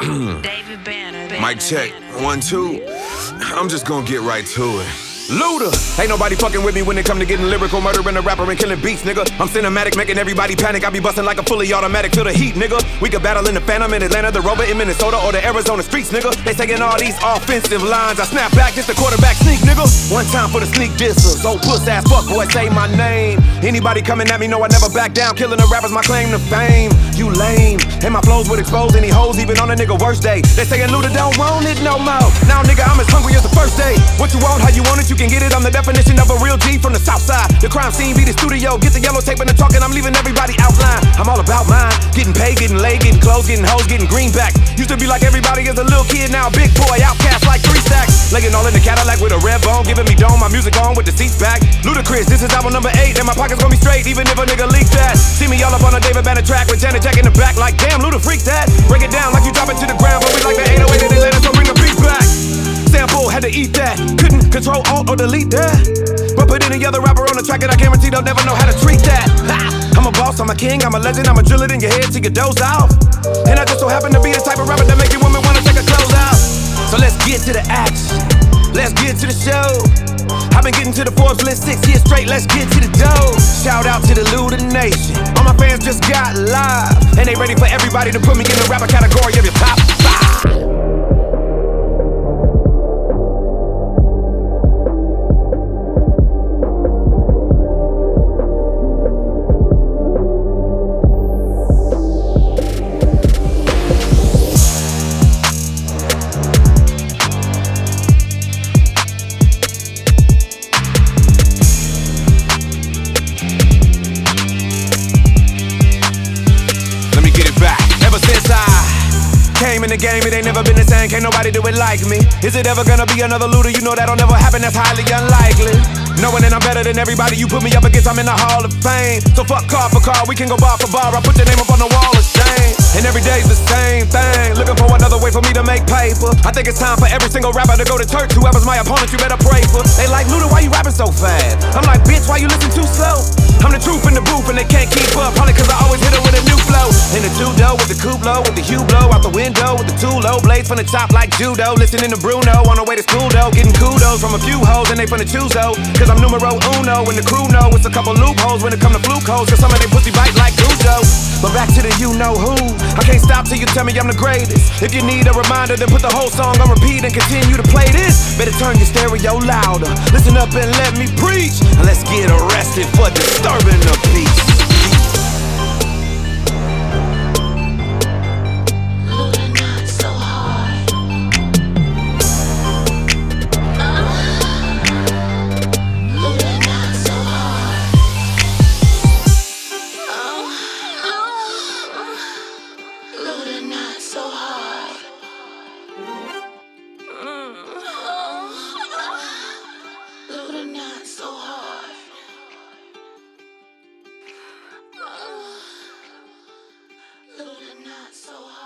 David Banner. Mic check. One, two. I'm just gonna get right to it. Luda! Ain't nobody fucking with me when it come to getting lyrical, murdering a rapper and killing beats, nigga. I'm cinematic, making everybody panic. I be busting like a fully automatic, to the heat, nigga. We could battle in the Phantom in Atlanta, the Rover in Minnesota, or the Arizona streets, nigga. They taking all these offensive lines. I snap back, just a quarterback sneak, nigga. One time for the sneak dissers. Oh, Old puss ass fuck boy, say my name. Anybody coming at me know I never back down. Killing the rappers, my claim to fame. You lame. And my flows would expose any hoes, even on a nigga worst day. They saying Luda don't want it no more. Now, nigga, I'm as hungry as the first day. What you want, how you want it, you can get it. I'm the definition of a real G from the south side. The crime scene be the studio. Get the yellow tape and the talking, I'm leaving everybody outline. I'm all about mine. Getting paid, getting laid, getting clothes, getting hoes, getting greenback. Used to be like everybody as a little kid, now big boy, outcast like three stacks. Laying all in the Cadillac with a red bone, giving me dome, my music on with the seats back. Ludacris, this is album number eight, and my pockets gonna be straight, even if a nigga leak that. See me all up on a David Banner track with Janet Jack in the back, like damn, Luda freak that. Break it down Control, alt, or delete that. But put any other rapper on the track and I guarantee they'll never know how to treat that. Ha! I'm a boss, I'm a king, I'm a legend, I'ma drill it in your head till you doze off. And I just so happen to be the type of rapper that make you women wanna take her clothes out. So let's get to the action. Let's get to the show. I've been getting to the Forbes list six years straight. Let's get to the dough. Shout out to the Luda Nation. All my fans just got live, and they ready for everybody to put me in the rapper category of your top in the game, it ain't never been the same. Can't nobody do it like me. Is it ever gonna be another Luda? You know that'll never happen. That's highly unlikely. Knowing that I'm better than everybody you put me up against, I'm in the Hall of Fame. So fuck car for car, we can go bar for bar. I put your name up on the wall of shame. And every day's the same thing. Looking for another way for me to make paper. I think it's time for every single rapper to go to church. Whoever's my opponent, you better pray for. They like, Luda, why you rapping so fast? I'm like, bitch, why you listen too slow? I'm the truth in the booth and they can't keep up. Probably cause I always hit it with a new flow. Two low blades from the top like judo. Listening to Bruno on the way to school though, getting kudos from a few hoes and they finna choose though. Cause I'm numero uno and the crew know it's a couple loopholes when it come to fluke hoes. Cause some of they pussy bite like Cujo. But back to the you know who. I can't stop till you tell me I'm the greatest. If you need a reminder, then put the whole song on repeat and continue to play this. Better turn your stereo louder. Listen up and let me preach. And let's get arrested for disturbing the. so hard. Little Luda, not so hard.